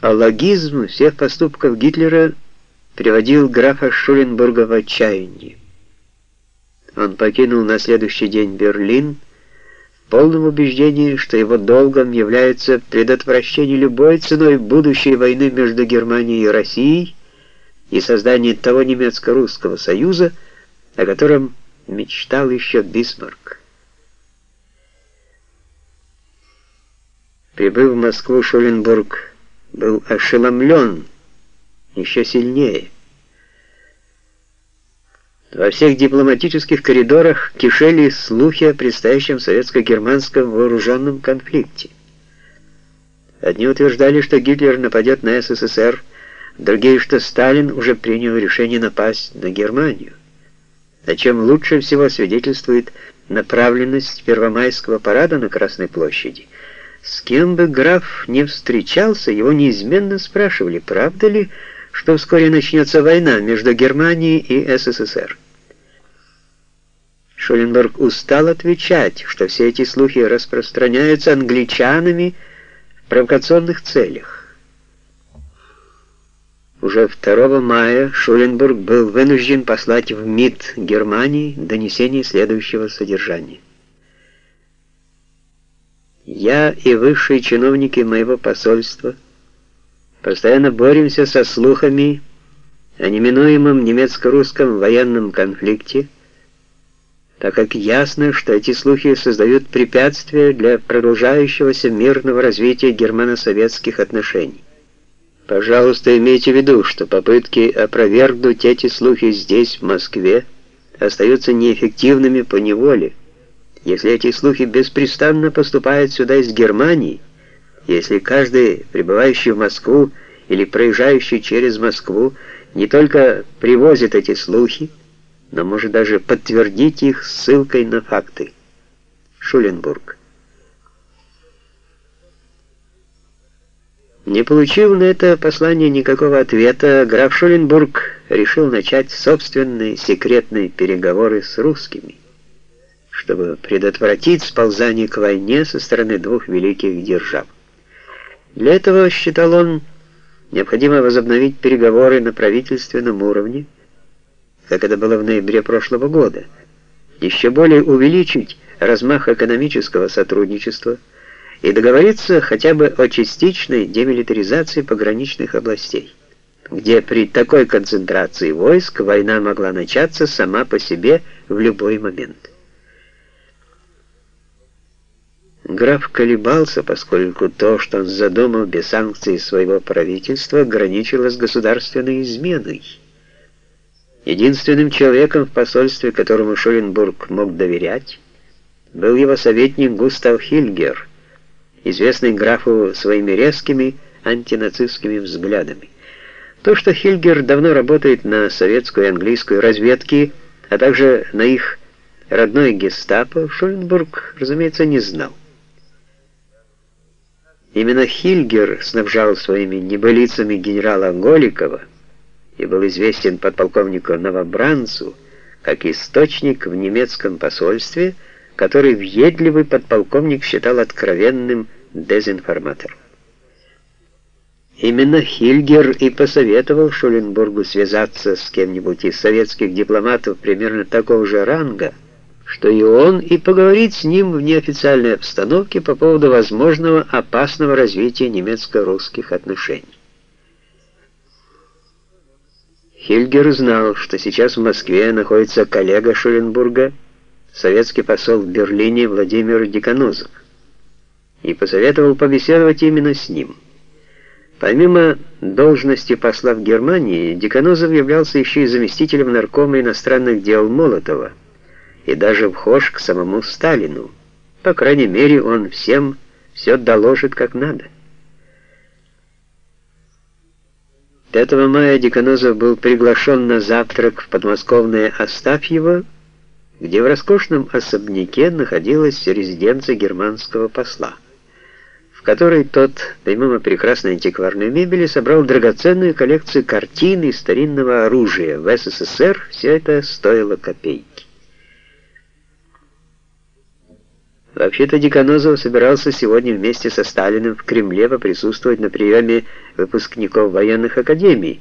А логизм всех поступков Гитлера приводил графа Шуленбурга в отчаяние. Он покинул на следующий день Берлин в полном убеждении, что его долгом является предотвращение любой ценой будущей войны между Германией и Россией и создание того немецко-русского союза, о котором мечтал еще Бисмарк. Прибыв в Москву, Шуленбург был ошеломлен еще сильнее. Во всех дипломатических коридорах кишели слухи о предстоящем советско-германском вооруженном конфликте. Одни утверждали, что Гитлер нападет на СССР, другие, что Сталин уже принял решение напасть на Германию. О чем лучше всего свидетельствует направленность Первомайского парада на Красной площади – с кем бы граф не встречался, его неизменно спрашивали, правда ли, что вскоре начнется война между Германией и СССР. Шуленберг устал отвечать, что все эти слухи распространяются англичанами в провокационных целях. Уже 2 мая Шуленбург был вынужден послать в МИД Германии донесение следующего содержания. Я и высшие чиновники моего посольства постоянно боремся со слухами о неминуемом немецко-русском военном конфликте, так как ясно, что эти слухи создают препятствия для продолжающегося мирного развития германо-советских отношений. Пожалуйста, имейте в виду, что попытки опровергнуть эти слухи здесь, в Москве, остаются неэффективными по неволе, если эти слухи беспрестанно поступают сюда из Германии, если каждый, прибывающий в Москву или проезжающий через Москву, не только привозит эти слухи, но может даже подтвердить их ссылкой на факты. Шуленбург. Не получив на это послание никакого ответа, граф Шуленбург решил начать собственные секретные переговоры с русскими чтобы предотвратить сползание к войне со стороны двух великих держав. Для этого, считал он, необходимо возобновить переговоры на правительственном уровне, как это было в ноябре прошлого года, еще более увеличить размах экономического сотрудничества и договориться хотя бы о частичной демилитаризации пограничных областей, где при такой концентрации войск война могла начаться сама по себе в любой момент. Граф колебался, поскольку то, что он задумал без санкций своего правительства, граничило с государственной изменой. Единственным человеком в посольстве, которому Шуленбург мог доверять, был его советник Густав Хильгер, известный графу своими резкими антинацистскими взглядами. То, что Хильгер давно работает на советскую и английскую разведки, а также на их родной гестапо, Шуленбург, разумеется, не знал. Именно Хильгер снабжал своими небылицами генерала Голикова и был известен подполковнику Новобранцу как источник в немецком посольстве, который въедливый подполковник считал откровенным дезинформатором. Именно Хильгер и посоветовал Шуленбургу связаться с кем-нибудь из советских дипломатов примерно такого же ранга, что и он, и поговорить с ним в неофициальной обстановке по поводу возможного опасного развития немецко-русских отношений. Хильгер знал, что сейчас в Москве находится коллега Шуленбурга, советский посол в Берлине Владимир Деканозов, и посоветовал побеседовать именно с ним. Помимо должности посла в Германии, Деканозов являлся еще и заместителем наркома иностранных дел Молотова, и даже вхож к самому Сталину. По крайней мере, он всем все доложит как надо. 5 мая Деканозов был приглашен на завтрак в подмосковное Остафьево, где в роскошном особняке находилась резиденция германского посла, в которой тот, помимо прекрасной антикварной мебели, собрал драгоценную коллекцию картин и старинного оружия. В СССР все это стоило копейки. Вообще-то Деканозов собирался сегодня вместе со Сталиным в Кремле поприсутствовать на приеме выпускников военных академий,